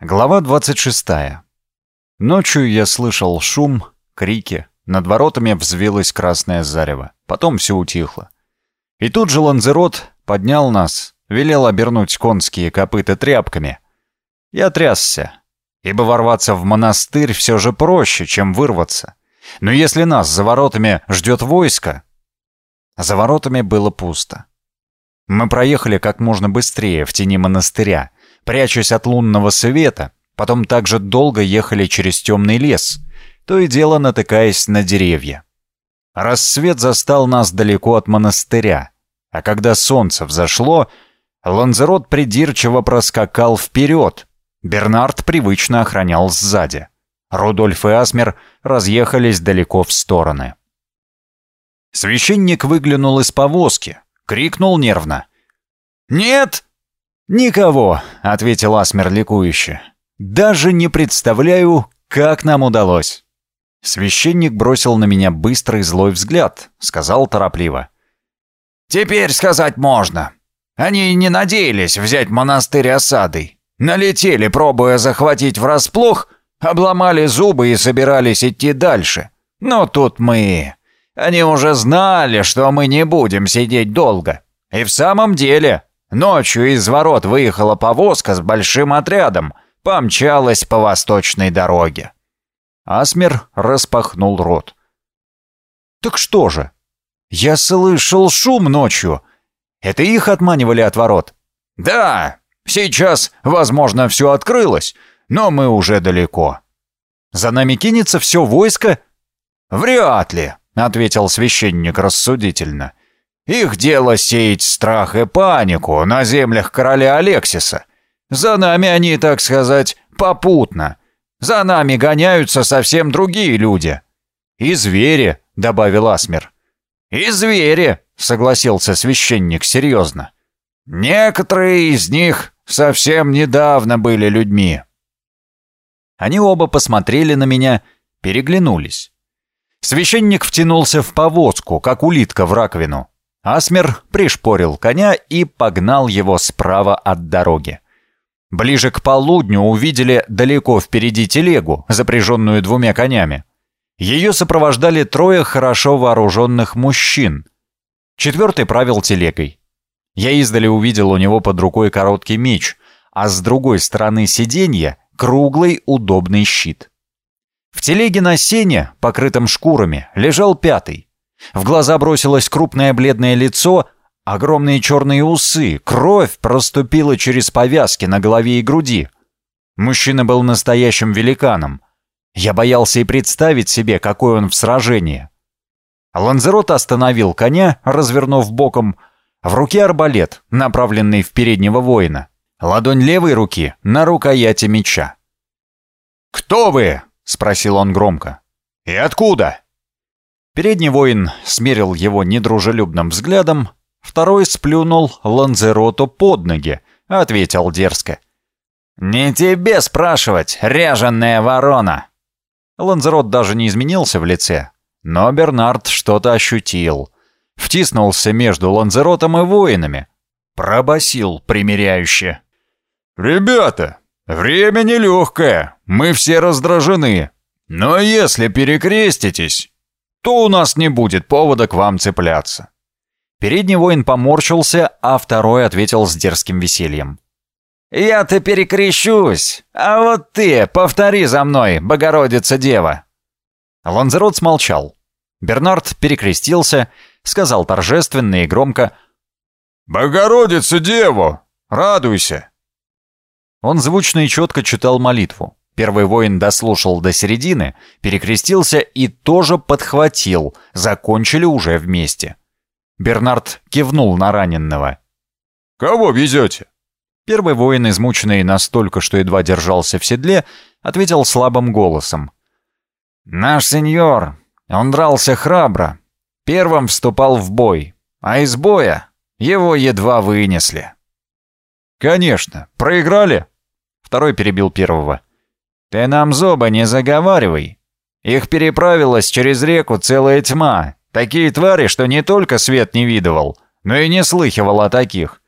Глава 26. Ночью я слышал шум, крики, над воротами взвилось красное зарево, потом все утихло. И тут же Ланзерот поднял нас, велел обернуть конские копыта тряпками. Я трясся, ибо ворваться в монастырь все же проще, чем вырваться. Но если нас за воротами ждет войско... За воротами было пусто. Мы проехали как можно быстрее в тени монастыря, прячась от лунного света, потом также долго ехали через темный лес, то и дело натыкаясь на деревья. Рассвет застал нас далеко от монастыря, а когда солнце взошло, Ланзерот придирчиво проскакал вперед, Бернард привычно охранял сзади. Рудольф и Асмер разъехались далеко в стороны. Священник выглянул из повозки, крикнул нервно. «Нет!» «Никого», — ответил Асмер ликующе. «Даже не представляю, как нам удалось». Священник бросил на меня быстрый злой взгляд, сказал торопливо. «Теперь сказать можно. Они не надеялись взять монастырь осадой. Налетели, пробуя захватить врасплох, обломали зубы и собирались идти дальше. Но тут мы... Они уже знали, что мы не будем сидеть долго. И в самом деле, Ночью из ворот выехала повозка с большим отрядом, помчалась по восточной дороге. Асмер распахнул рот. «Так что же? Я слышал шум ночью. Это их отманивали от ворот?» «Да, сейчас, возможно, все открылось, но мы уже далеко». «За нами кинется все войско?» «Вряд ли», — ответил священник рассудительно. Их дело сеять страх и панику на землях короля Алексиса. За нами они, так сказать, попутно. За нами гоняются совсем другие люди. И звери, добавил Асмер. И звери, согласился священник серьезно. Некоторые из них совсем недавно были людьми. Они оба посмотрели на меня, переглянулись. Священник втянулся в повозку, как улитка в раковину. Асмер пришпорил коня и погнал его справа от дороги. Ближе к полудню увидели далеко впереди телегу, запряженную двумя конями. Ее сопровождали трое хорошо вооруженных мужчин. Четвертый правил телегой. Я издали увидел у него под рукой короткий меч, а с другой стороны сиденья круглый удобный щит. В телеге на сене, покрытом шкурами, лежал пятый. В глаза бросилось крупное бледное лицо, огромные черные усы, кровь проступила через повязки на голове и груди. Мужчина был настоящим великаном. Я боялся и представить себе, какой он в сражении. Ланзерот остановил коня, развернув боком. В руке арбалет, направленный в переднего воина. Ладонь левой руки на рукояти меча. «Кто вы?» — спросил он громко. «И откуда?» Передний воин смерил его недружелюбным взглядом, второй сплюнул Ланзероту под ноги, ответил дерзко. «Не тебе спрашивать, ряженная ворона!» Ланзерот даже не изменился в лице, но Бернард что-то ощутил. Втиснулся между Ланзеротом и воинами. Пробасил примиряюще. «Ребята, время нелегкое, мы все раздражены. Но если перекреститесь, то у нас не будет повода к вам цепляться». Передний воин поморщился, а второй ответил с дерзким весельем. «Я-то перекрещусь, а вот ты повтори за мной, Богородица-дева!» Ланзерот смолчал. Бернард перекрестился, сказал торжественно и громко «Богородица-дева, радуйся!» Он звучно и четко читал молитву. Первый воин дослушал до середины, перекрестился и тоже подхватил, закончили уже вместе. Бернард кивнул на раненного. «Кого везете?» Первый воин, измученный настолько, что едва держался в седле, ответил слабым голосом. «Наш сеньор, он дрался храбро, первым вступал в бой, а из боя его едва вынесли». «Конечно, проиграли?» Второй перебил первого. «Ты нам зубы не заговаривай. Их переправилась через реку целая тьма. Такие твари, что не только свет не видывал, но и не слыхивал о таких.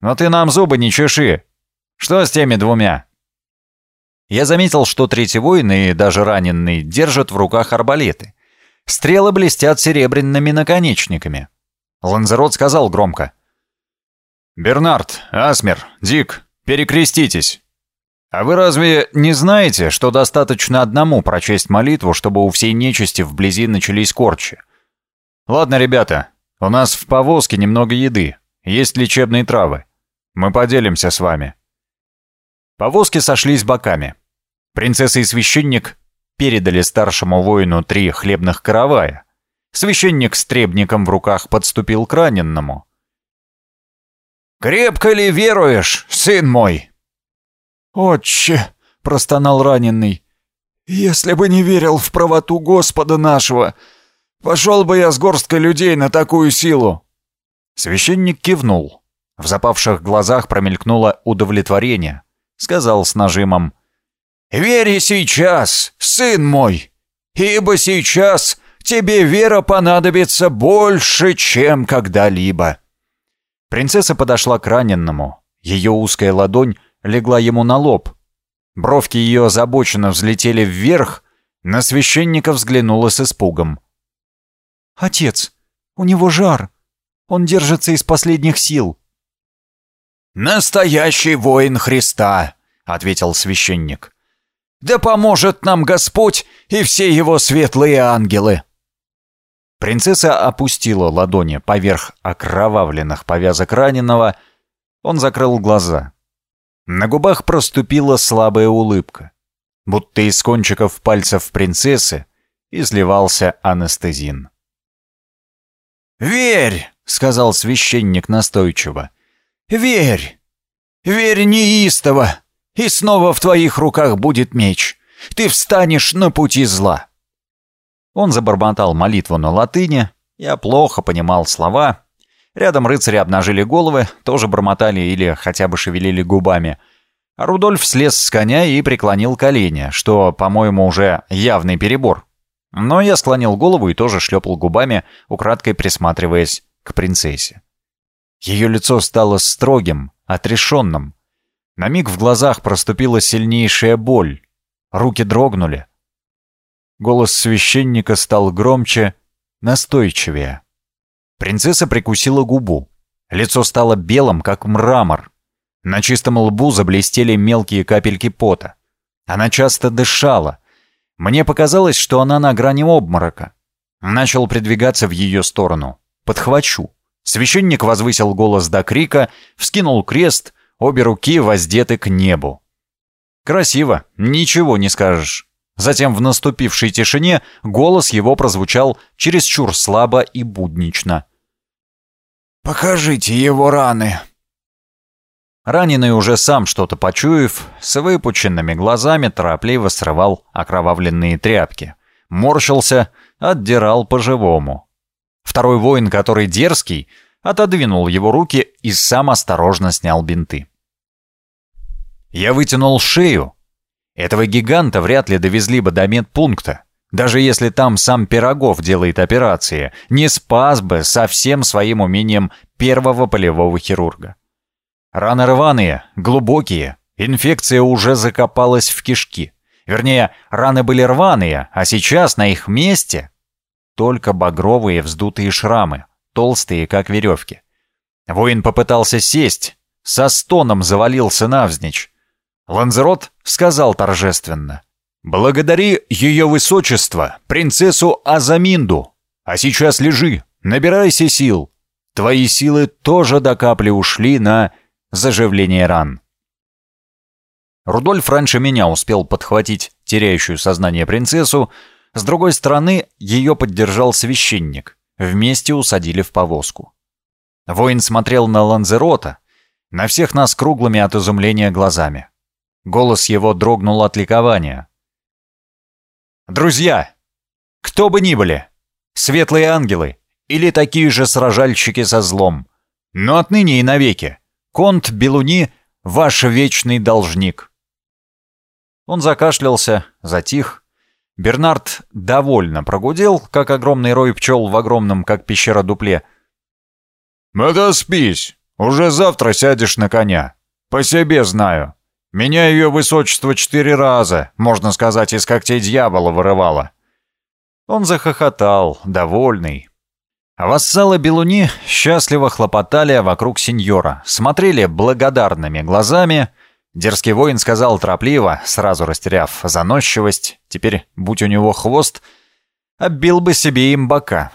Но ты нам зубы не чеши. Что с теми двумя?» Я заметил, что третий воин и даже раненый держат в руках арбалеты. Стрелы блестят серебряными наконечниками. Ланзерот сказал громко. «Бернард, Асмер, Дик, перекреститесь!» «А вы разве не знаете, что достаточно одному прочесть молитву, чтобы у всей нечисти вблизи начались корчи? Ладно, ребята, у нас в повозке немного еды, есть лечебные травы. Мы поделимся с вами». Повозки сошлись боками. Принцесса и священник передали старшему воину три хлебных каравая. Священник с требником в руках подступил к раненному. «Крепко ли веруешь, сын мой?» «Отче!» — простонал раненый. «Если бы не верил в правоту Господа нашего, пошел бы я с горсткой людей на такую силу!» Священник кивнул. В запавших глазах промелькнуло удовлетворение. Сказал с нажимом. «Вери сейчас, сын мой, ибо сейчас тебе вера понадобится больше, чем когда-либо». Принцесса подошла к раненному. Ее узкая ладонь легла ему на лоб. Бровки ее озабоченно взлетели вверх, на священника взглянула с испугом. «Отец, у него жар. Он держится из последних сил». «Настоящий воин Христа», — ответил священник. «Да поможет нам Господь и все его светлые ангелы». Принцесса опустила ладони поверх окровавленных повязок раненого. Он закрыл глаза. На губах проступила слабая улыбка, будто из кончиков пальцев принцессы изливался анестезин. «Верь!» — сказал священник настойчиво. «Верь! Верь неистово, и снова в твоих руках будет меч. Ты встанешь на пути зла!» Он забормотал молитву на латыни. Я плохо понимал слова, Рядом рыцари обнажили головы, тоже бормотали или хотя бы шевелили губами. А Рудольф слез с коня и преклонил колени, что, по-моему, уже явный перебор. Но я склонил голову и тоже шлепал губами, украдкой присматриваясь к принцессе. Ее лицо стало строгим, отрешенным. На миг в глазах проступила сильнейшая боль. Руки дрогнули. Голос священника стал громче, настойчивее. Принцесса прикусила губу. Лицо стало белым, как мрамор. На чистом лбу заблестели мелкие капельки пота. Она часто дышала. Мне показалось, что она на грани обморока. Начал придвигаться в ее сторону. «Подхвачу». Священник возвысил голос до крика, вскинул крест, обе руки воздеты к небу. Красиво, ничего не скажешь. Затем в наступившей тишине голос его прозвучал чересчур слабо и буднично. «Покажите его раны!» Раненый уже сам что-то почуяв, с выпученными глазами торопливо срывал окровавленные тряпки. Морщился, отдирал по-живому. Второй воин, который дерзкий, отодвинул его руки и сам осторожно снял бинты. Я вытянул шею, этого гиганта вряд ли довезли бы до медпункта. Даже если там сам Пирогов делает операции, не спас бы со всем своим умением первого полевого хирурга. Раны рваные, глубокие, инфекция уже закопалась в кишки. Вернее, раны были рваные, а сейчас на их месте только багровые вздутые шрамы, толстые, как веревки. Воин попытался сесть, со стоном завалился навзничь. Ланзерот сказал торжественно. «Благодари ее высочество, принцессу Азаминду. А сейчас лежи, набирайся сил. Твои силы тоже до капли ушли на заживление ран». Рудольф раньше меня успел подхватить теряющую сознание принцессу, с другой стороны ее поддержал священник. Вместе усадили в повозку. Воин смотрел на Ланзерота, на всех нас круглыми от изумления глазами. Голос его дрогнул от ликования. «Друзья! Кто бы ни были! Светлые ангелы или такие же сражальщики со злом! Но отныне и навеки! Конт Белуни — ваш вечный должник!» Он закашлялся, затих. Бернард довольно прогудел, как огромный рой пчел в огромном, как пещера дупле. «Отоспись! Уже завтра сядешь на коня. По себе знаю. Меня ее высочество четыре раза, можно сказать, из когтей дьявола вырывало». Он захохотал, довольный. Вассалы Белуни счастливо хлопотали вокруг сеньора, смотрели благодарными глазами. Дерзкий воин сказал торопливо, сразу растеряв заносчивость, теперь, будь у него хвост, оббил бы себе им бока.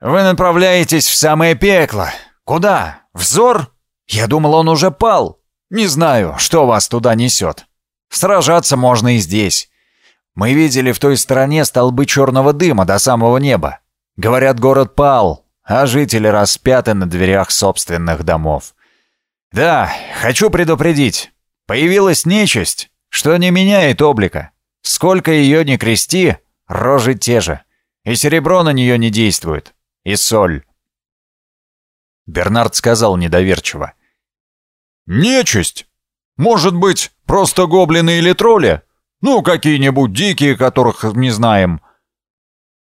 «Вы направляетесь в самое пекло. Куда? Взор? Я думал, он уже пал. Не знаю, что вас туда несет. Сражаться можно и здесь. Мы видели в той стороне столбы черного дыма до самого неба. Говорят, город пал, а жители распяты на дверях собственных домов. Да, хочу предупредить. Появилась нечисть, что не меняет облика. Сколько ее ни крести, рожи те же. И серебро на нее не действует. И соль. Бернард сказал недоверчиво. «Нечисть? Может быть, просто гоблины или тролли? Ну, какие-нибудь дикие, которых не знаем.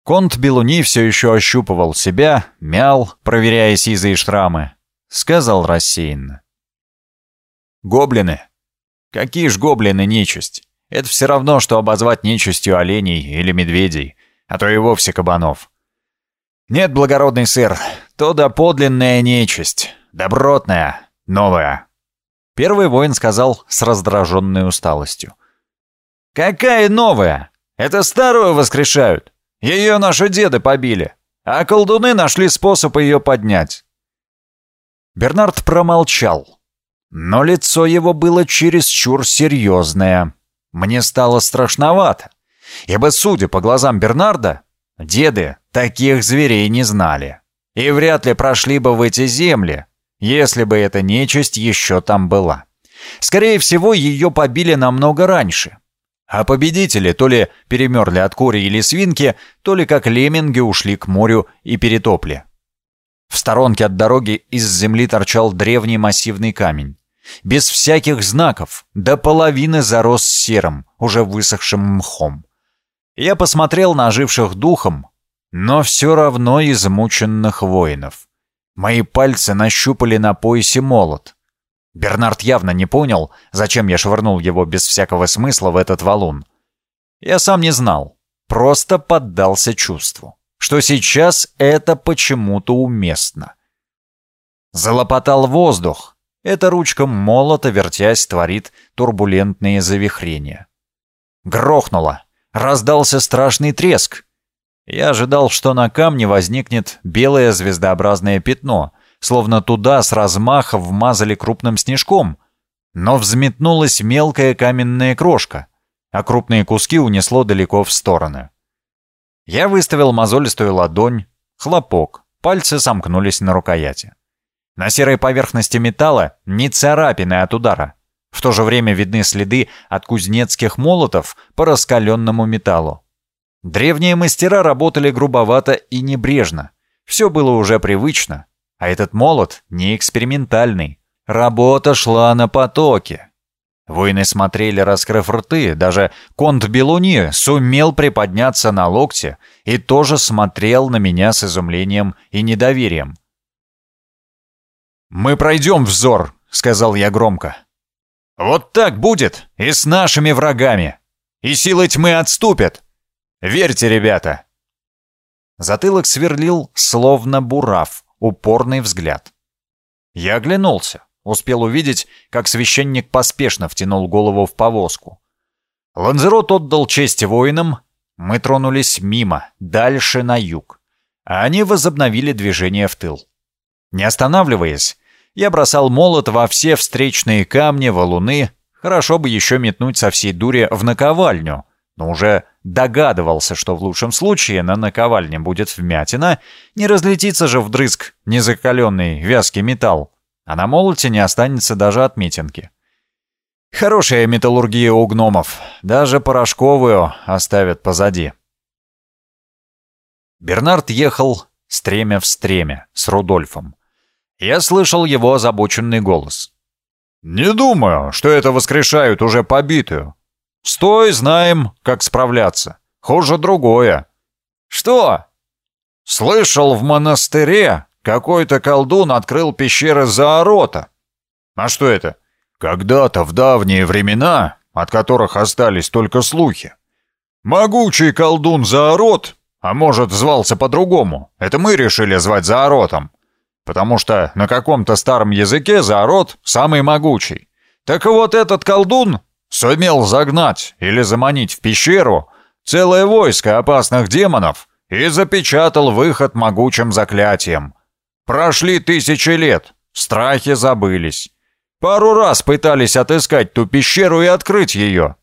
Конт Белуни все еще ощупывал себя, мял, проверяя сизые шрамы. Сказал рассеянно. «Гоблины? Какие ж гоблины нечисть? Это все равно, что обозвать нечистью оленей или медведей, а то и вовсе кабанов. Нет, благородный сыр, то да подлинная нечисть, добротная, новая». Первый воин сказал с раздраженной усталостью. «Какая новая? Это старую воскрешают. Ее наши деды побили, а колдуны нашли способ ее поднять». Бернард промолчал, но лицо его было чересчур серьезное. Мне стало страшновато, ибо, судя по глазам Бернарда, деды таких зверей не знали и вряд ли прошли бы в эти земли, если бы эта нечисть еще там была. Скорее всего, ее побили намного раньше. А победители то ли перемерли от кори или свинки, то ли как лемминги ушли к морю и перетопли. В сторонке от дороги из земли торчал древний массивный камень. Без всяких знаков, до половины зарос серым, уже высохшим мхом. Я посмотрел на оживших духом, но все равно измученных воинов. Мои пальцы нащупали на поясе молот. Бернард явно не понял, зачем я швырнул его без всякого смысла в этот валун. Я сам не знал, просто поддался чувству, что сейчас это почему-то уместно. Залопотал воздух. Эта ручка молота, вертясь, творит турбулентные завихрения. Грохнуло. Раздался страшный треск. Я ожидал, что на камне возникнет белое звездообразное пятно, словно туда с размаха вмазали крупным снежком. Но взметнулась мелкая каменная крошка, а крупные куски унесло далеко в стороны. Я выставил мозолистую ладонь, хлопок, пальцы сомкнулись на рукояти. На серой поверхности металла не царапины от удара. В то же время видны следы от кузнецких молотов по раскаленному металлу. Древние мастера работали грубовато и небрежно. Все было уже привычно, а этот молот не экспериментальный. Работа шла на потоке. Воины смотрели, раскрыв рты, даже конт Белуни сумел приподняться на локте и тоже смотрел на меня с изумлением и недоверием. «Мы пройдем взор», — сказал я громко. «Вот так будет и с нашими врагами. И силы тьмы отступят. Верьте, ребята!» Затылок сверлил, словно бурав упорный взгляд. Я оглянулся, успел увидеть, как священник поспешно втянул голову в повозку. Ланзерот отдал честь воинам, мы тронулись мимо, дальше на юг, а они возобновили движение в тыл. Не останавливаясь, я бросал молот во все встречные камни, валуны, хорошо бы еще метнуть со всей дури в наковальню, но уже догадывался, что в лучшем случае на наковальне будет вмятина, не разлетится же вдрызг незакаленный вязкий металл, а на молоте не останется даже отметинки. Хорошая металлургия у гномов, даже порошковую оставят позади. Бернард ехал стремя в стремя с Рудольфом. Я слышал его озабоченный голос. «Не думаю, что это воскрешают уже побитую. Стой, знаем, как справляться. Хуже другое. Что? Слышал, в монастыре какой-то колдун открыл пещеры Заарота. А что это? Когда-то в давние времена, от которых остались только слухи, могучий колдун Заарот, а может звался по-другому, это мы решили звать Зааротом, потому что на каком-то старом языке Заарот самый могучий. Так вот этот колдун сумел загнать или заманить в пещеру целое войско опасных демонов и запечатал выход могучим заклятием. Прошли тысячи лет, страхи забылись. Пару раз пытались отыскать ту пещеру и открыть ее.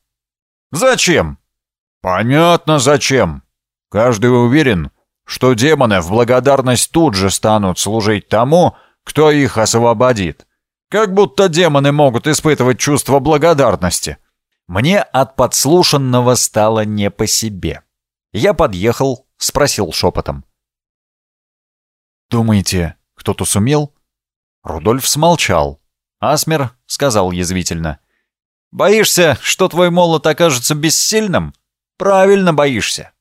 Зачем? Понятно, зачем. Каждый уверен, что демоны в благодарность тут же станут служить тому, кто их освободит. Как будто демоны могут испытывать чувство благодарности. Мне от подслушанного стало не по себе. Я подъехал, спросил шепотом. «Думаете, кто-то сумел?» Рудольф смолчал. Асмер сказал язвительно. «Боишься, что твой молот окажется бессильным? Правильно боишься».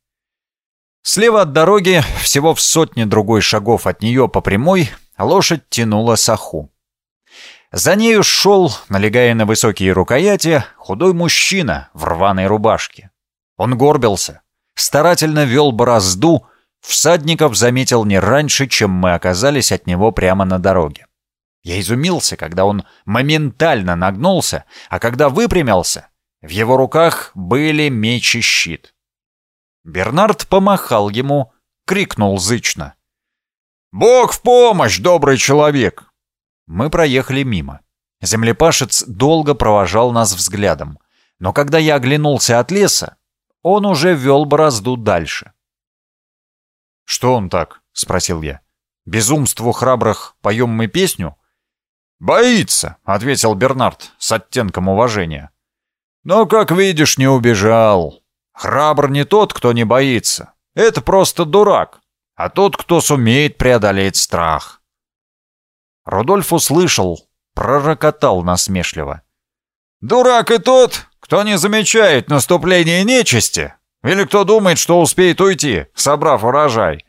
Слева от дороги, всего в сотне другой шагов от нее по прямой, лошадь тянула саху. За нею шел, налегая на высокие рукояти, худой мужчина в рваной рубашке. Он горбился, старательно вел борозду, всадников заметил не раньше, чем мы оказались от него прямо на дороге. Я изумился, когда он моментально нагнулся, а когда выпрямился, в его руках были меч и щит. Бернард помахал ему, крикнул зычно. «Бог в помощь, добрый человек!» Мы проехали мимо. Землепашец долго провожал нас взглядом, но когда я оглянулся от леса, он уже вел борозду дальше. «Что он так?» — спросил я. «Безумству храбрых поем мы песню?» «Боится», — ответил Бернард с оттенком уважения. «Но, как видишь, не убежал. Храбр не тот, кто не боится. Это просто дурак, а тот, кто сумеет преодолеть страх». Рудольф услышал, пророкотал насмешливо. «Дурак и тот, кто не замечает наступление нечисти, или кто думает, что успеет уйти, собрав урожай.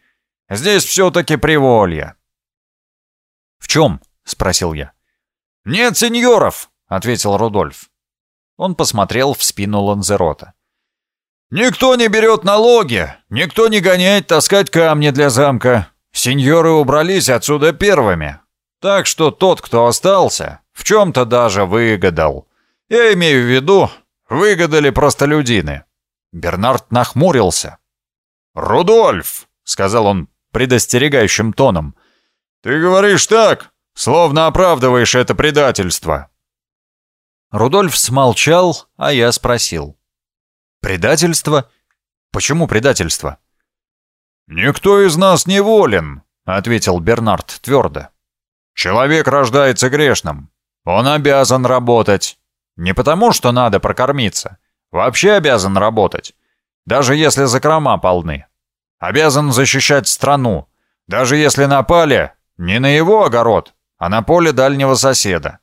Здесь все-таки приволье». «В чем?» — спросил я. «Нет сеньоров», — ответил Рудольф. Он посмотрел в спину Ланзерота. «Никто не берет налоги, никто не гоняет таскать камни для замка. Сеньоры убрались отсюда первыми. Так что тот, кто остался, в чем-то даже выгадал. Я имею в виду, выгадали простолюдины». Бернард нахмурился. «Рудольф», — сказал он предостерегающим тоном, — «ты говоришь так, словно оправдываешь это предательство». Рудольф смолчал, а я спросил. «Предательство? Почему предательство?» «Никто из нас не волен», — ответил Бернард твердо. «Человек рождается грешным. Он обязан работать. Не потому, что надо прокормиться. Вообще обязан работать. Даже если закрома полны. Обязан защищать страну. Даже если напали не на его огород, а на поле дальнего соседа.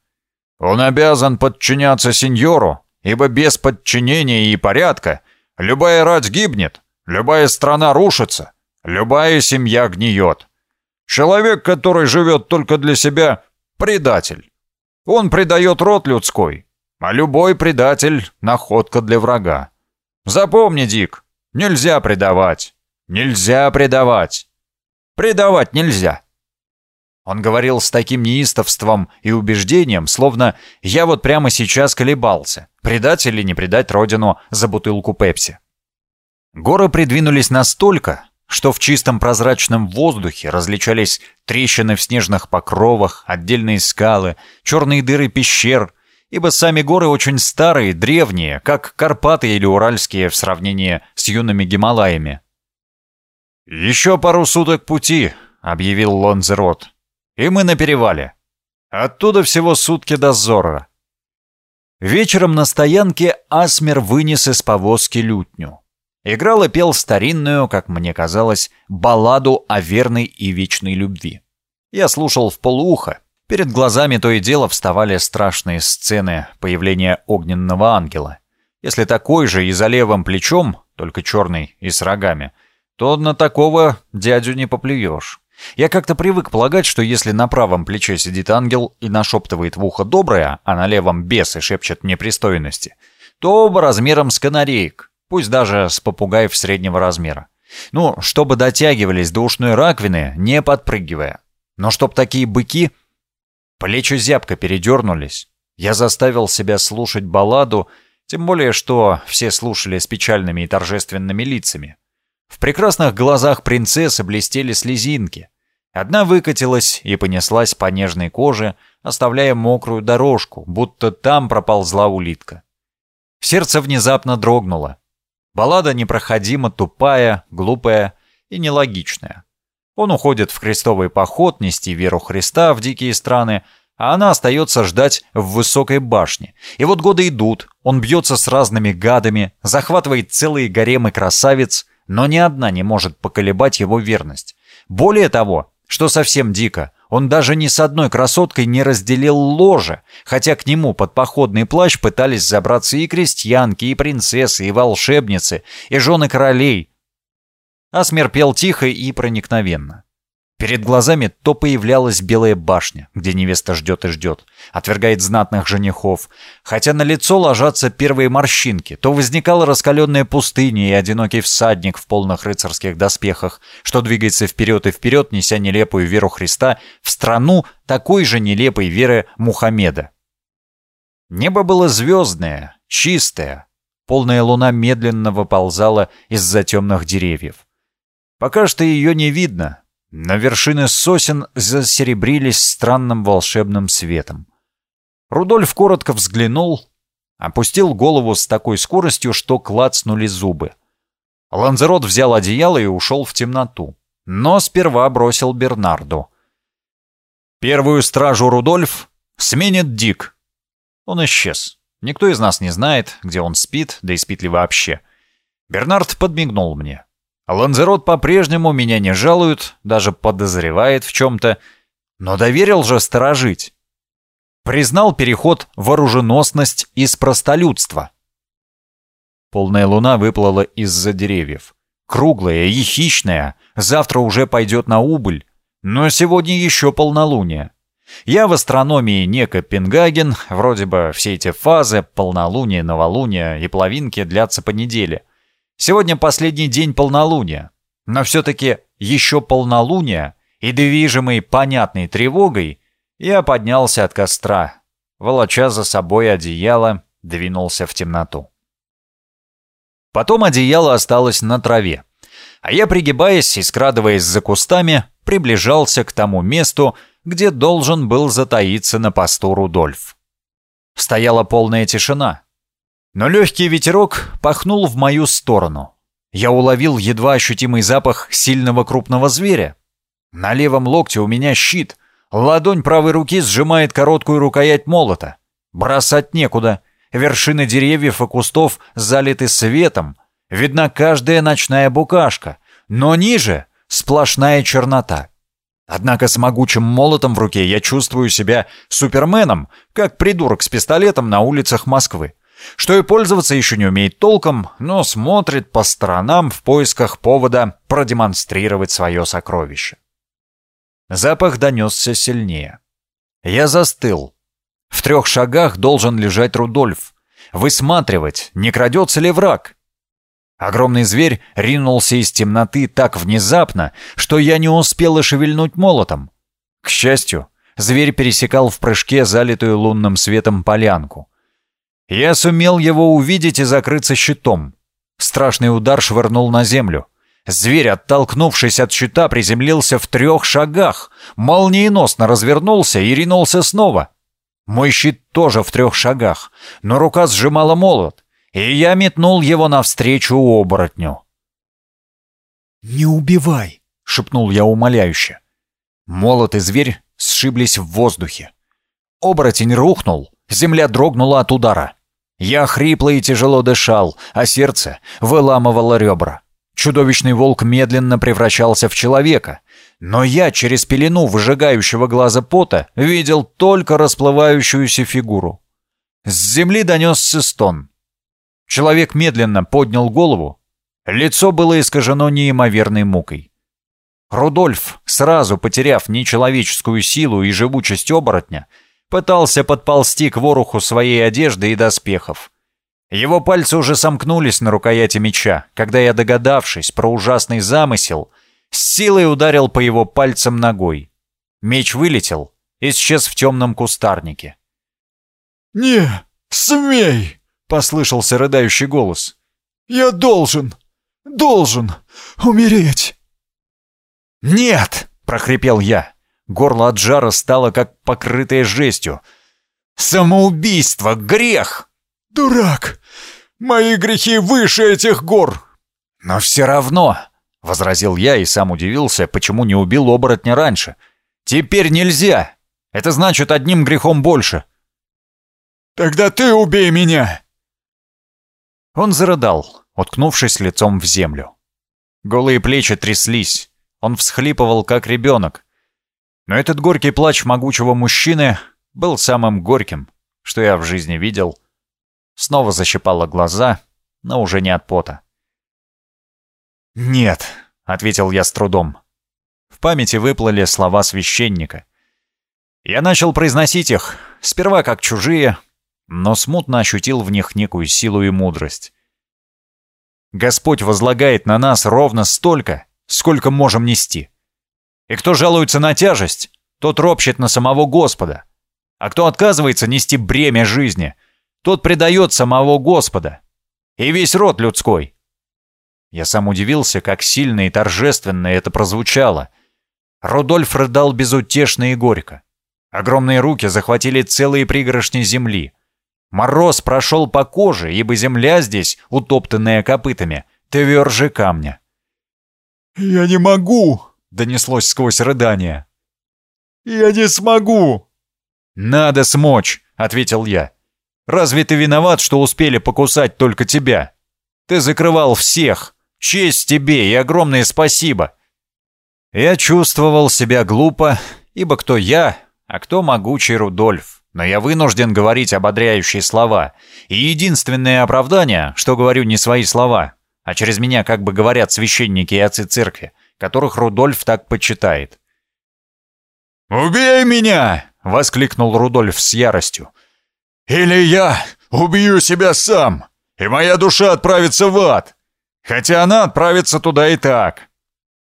Он обязан подчиняться сеньору, ибо без подчинения и порядка любая рать гибнет, любая страна рушится, любая семья гниет. Человек, который живет только для себя, предатель. Он предает род людской, а любой предатель — находка для врага. Запомни, Дик, нельзя предавать. Нельзя предавать. Предавать нельзя. Он говорил с таким неистовством и убеждением, словно я вот прямо сейчас колебался, предать или не предать родину за бутылку пепси. Горы придвинулись настолько, что в чистом прозрачном воздухе различались трещины в снежных покровах, отдельные скалы, черные дыры пещер — ибо сами горы очень старые, древние, как Карпаты или Уральские в сравнении с юными Гималаями. «Еще пару суток пути», — объявил Лонзерот, — «и мы на перевале. Оттуда всего сутки до Зорро». Вечером на стоянке Асмер вынес из повозки лютню. Играл и пел старинную, как мне казалось, балладу о верной и вечной любви. Я слушал в полуха, Перед глазами то и дело вставали страшные сцены появления огненного ангела. Если такой же и за левым плечом, только черный и с рогами, то на такого дядю не поплюешь. Я как-то привык полагать, что если на правом плече сидит ангел и нашептывает в ухо доброе, а на левом бес и шепчет непристойности, то оба размером с канареек, пусть даже с попугаев среднего размера. Ну, чтобы дотягивались до ушной раковины, не подпрыгивая. Но чтоб такие быки... Плечи зябко передернулись. Я заставил себя слушать балладу, тем более, что все слушали с печальными и торжественными лицами. В прекрасных глазах принцессы блестели слезинки. Одна выкатилась и понеслась по нежной коже, оставляя мокрую дорожку, будто там проползла улитка. Сердце внезапно дрогнуло. Баллада непроходимо тупая, глупая и нелогичная. Он уходит в крестовый поход нести веру Христа в дикие страны, а она остается ждать в высокой башне. И вот годы идут, он бьется с разными гадами, захватывает целые гаремы красавиц, но ни одна не может поколебать его верность. Более того, что совсем дико, он даже ни с одной красоткой не разделил ложе, хотя к нему под походный плащ пытались забраться и крестьянки, и принцессы, и волшебницы, и жены королей. Асмер пел тихо и проникновенно. Перед глазами то появлялась белая башня, где невеста ждет и ждет, отвергает знатных женихов, хотя на лицо ложатся первые морщинки, то возникала раскаленная пустыня и одинокий всадник в полных рыцарских доспехах, что двигается вперед и вперед, неся нелепую веру Христа в страну такой же нелепой веры Мухаммеда. Небо было звездное, чистое, полная луна медленно выползала из-за темных деревьев. Пока что ее не видно, на вершины сосен засеребрились странным волшебным светом. Рудольф коротко взглянул, опустил голову с такой скоростью, что клацнули зубы. Ланзерот взял одеяло и ушел в темноту, но сперва бросил Бернарду. «Первую стражу Рудольф сменит Дик». Он исчез. Никто из нас не знает, где он спит, да и спит ли вообще. Бернард подмигнул мне. Ланзерот по-прежнему меня не жалует, даже подозревает в чем-то, но доверил же сторожить. Признал переход в оруженосность из простолюдства. Полная луна выплыла из-за деревьев. Круглая и хищная, завтра уже пойдет на убыль, но сегодня еще полнолуние. Я в астрономии не Копенгаген, вроде бы все эти фазы, полнолуние, новолуние и половинки длятся по неделе — Сегодня последний день полнолуния, но все-таки еще полнолуние и движимый понятной тревогой я поднялся от костра, волоча за собой одеяло, двинулся в темноту. Потом одеяло осталось на траве, а я, пригибаясь и скрадываясь за кустами, приближался к тому месту, где должен был затаиться на посту Рудольф. Стояла полная тишина. Но легкий ветерок пахнул в мою сторону. Я уловил едва ощутимый запах сильного крупного зверя. На левом локте у меня щит. Ладонь правой руки сжимает короткую рукоять молота. Бросать некуда. Вершины деревьев и кустов залиты светом. Видна каждая ночная букашка. Но ниже сплошная чернота. Однако с могучим молотом в руке я чувствую себя суперменом, как придурок с пистолетом на улицах Москвы что и пользоваться еще не умеет толком, но смотрит по сторонам в поисках повода продемонстрировать свое сокровище. Запах донесся сильнее. Я застыл. В трех шагах должен лежать Рудольф. Высматривать, не крадется ли враг. Огромный зверь ринулся из темноты так внезапно, что я не успел шевельнуть молотом. К счастью, зверь пересекал в прыжке залитую лунным светом полянку. Я сумел его увидеть и закрыться щитом. Страшный удар швырнул на землю. Зверь, оттолкнувшись от щита, приземлился в трех шагах, молниеносно развернулся и ринулся снова. Мой щит тоже в трех шагах, но рука сжимала молот, и я метнул его навстречу оборотню. «Не убивай!» — шепнул я умоляюще. Молот и зверь сшиблись в воздухе. Оборотень рухнул, земля дрогнула от удара. Я хрипло и тяжело дышал, а сердце выламывало ребра. Чудовищный волк медленно превращался в человека, но я через пелену выжигающего глаза пота видел только расплывающуюся фигуру. С земли донесся стон. Человек медленно поднял голову. Лицо было искажено неимоверной мукой. Рудольф, сразу потеряв нечеловеческую силу и живучесть оборотня, пытался подползти к вороху своей одежды и доспехов. Его пальцы уже сомкнулись на рукояти меча, когда я, догадавшись про ужасный замысел, с силой ударил по его пальцам ногой. Меч вылетел, исчез в темном кустарнике. «Не смей!» — послышался рыдающий голос. «Я должен, должен умереть!» «Нет!» — прохрипел я. Горло от жара стало как покрытое жестью. «Самоубийство! Грех!» «Дурак! Мои грехи выше этих гор!» «Но все равно!» — возразил я и сам удивился, почему не убил оборотня раньше. «Теперь нельзя! Это значит одним грехом больше!» «Тогда ты убей меня!» Он зарыдал, уткнувшись лицом в землю. Голые плечи тряслись, он всхлипывал, как ребенок. Но этот горький плач могучего мужчины был самым горьким, что я в жизни видел. Снова защипало глаза, но уже не от пота. «Нет», — ответил я с трудом. В памяти выплыли слова священника. Я начал произносить их, сперва как чужие, но смутно ощутил в них некую силу и мудрость. Господь возлагает на нас ровно столько, сколько можем нести. И кто жалуется на тяжесть, тот ропщет на самого Господа. А кто отказывается нести бремя жизни, тот предает самого Господа. И весь род людской. Я сам удивился, как сильно и торжественно это прозвучало. Рудольф рыдал безутешно и горько. Огромные руки захватили целые пригоршни земли. Мороз прошел по коже, ибо земля здесь, утоптанная копытами, тверже камня. «Я не могу!» — донеслось сквозь рыдание. «Я не смогу!» «Надо смочь!» — ответил я. «Разве ты виноват, что успели покусать только тебя? Ты закрывал всех! Честь тебе и огромное спасибо!» Я чувствовал себя глупо, ибо кто я, а кто могучий Рудольф. Но я вынужден говорить ободряющие слова. И единственное оправдание, что говорю не свои слова, а через меня как бы говорят священники и отцы церкви, которых Рудольф так почитает. «Убей меня!» — воскликнул Рудольф с яростью. «Или я убью себя сам, и моя душа отправится в ад, хотя она отправится туда и так».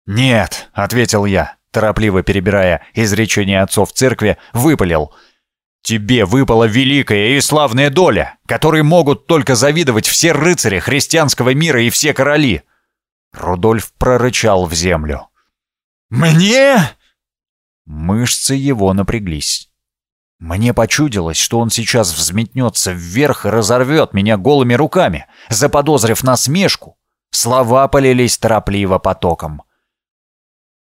«Нет», — ответил я, торопливо перебирая изречения отцов церкви, выпалил — Тебе выпала великая и славная доля, которой могут только завидовать все рыцари христианского мира и все короли. Рудольф прорычал в землю. «Мне?» Мышцы его напряглись. Мне почудилось, что он сейчас взметнется вверх и разорвет меня голыми руками, заподозрив насмешку. Слова полились торопливо потоком.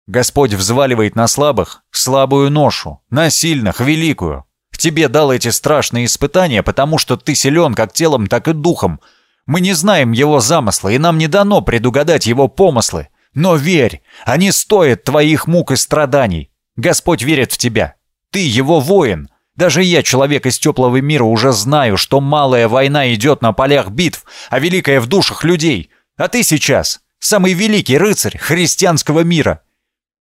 Господь взваливает на слабых слабую ношу, на сильных — великую. Тебе дал эти страшные испытания, потому что ты силен как телом, так и духом. Мы не знаем его замысла, и нам не дано предугадать его помыслы. Но верь, они стоят твоих мук и страданий. Господь верит в тебя. Ты его воин. Даже я, человек из теплого мира, уже знаю, что малая война идет на полях битв, а великая в душах людей. А ты сейчас самый великий рыцарь христианского мира.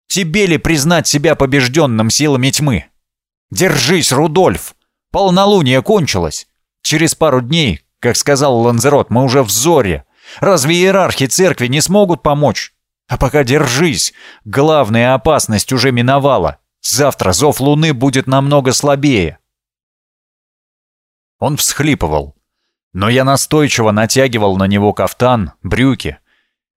Тебе ли признать себя побежденным силами тьмы? Держись, Рудольф! Полнолуние кончилось. Через пару дней, как сказал Ланзерот, мы уже в зоре. Разве иерархи церкви не смогут помочь? А пока держись. Главная опасность уже миновала. Завтра зов луны будет намного слабее. Он всхлипывал. Но я настойчиво натягивал на него кафтан, брюки.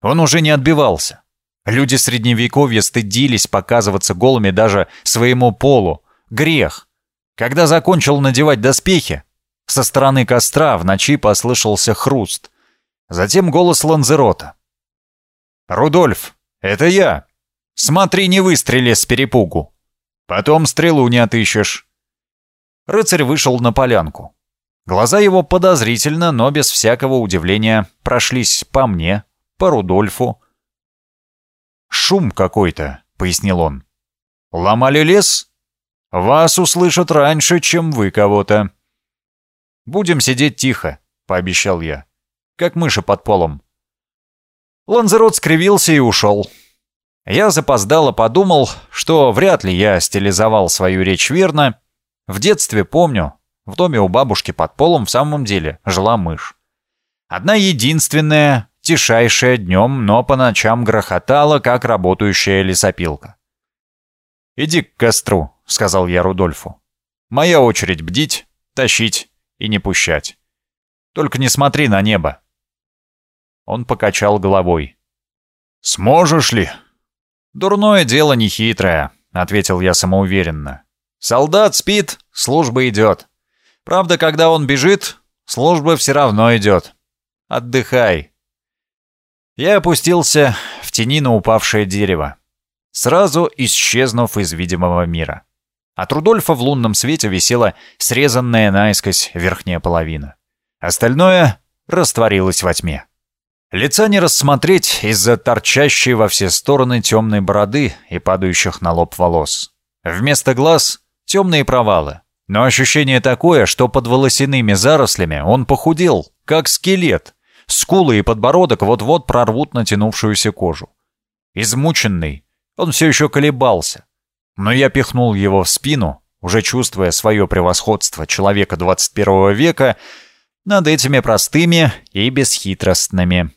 Он уже не отбивался. Люди средневековья стыдились показываться голыми даже своему полу, Грех. Когда закончил надевать доспехи, со стороны костра в ночи послышался хруст. Затем голос Ланзерота. «Рудольф, это я. Смотри, не выстрели с перепугу. Потом стрелу не отыщешь». Рыцарь вышел на полянку. Глаза его подозрительно, но без всякого удивления прошлись по мне, по Рудольфу. «Шум какой-то», — пояснил он. «Ломали лес?» Вас услышат раньше, чем вы кого-то. Будем сидеть тихо, пообещал я, как мыши под полом. Ланзерот скривился и ушел. Я запоздало подумал, что вряд ли я стилизовал свою речь верно. В детстве помню, в доме у бабушки под полом в самом деле жила мышь. Одна единственная, тишайшая днем, но по ночам грохотала, как работающая лесопилка. «Иди к костру», — сказал я Рудольфу. «Моя очередь бдить, тащить и не пущать. Только не смотри на небо». Он покачал головой. «Сможешь ли?» «Дурное дело нехитрое», — ответил я самоуверенно. «Солдат спит, служба идет. Правда, когда он бежит, служба все равно идет. Отдыхай». Я опустился в тени на упавшее дерево, сразу исчезнув из видимого мира. От Рудольфа в лунном свете висела срезанная наискось верхняя половина. Остальное растворилось во тьме. Лица не рассмотреть из-за торчащей во все стороны темной бороды и падающих на лоб волос. Вместо глаз — темные провалы. Но ощущение такое, что под волосяными зарослями он похудел, как скелет, Скулы и подбородок вот-вот прорвут натянувшуюся кожу. Измученный, он все еще колебался. Но я пихнул его в спину, уже чувствуя свое превосходство человека 21 века над этими простыми и бесхитростными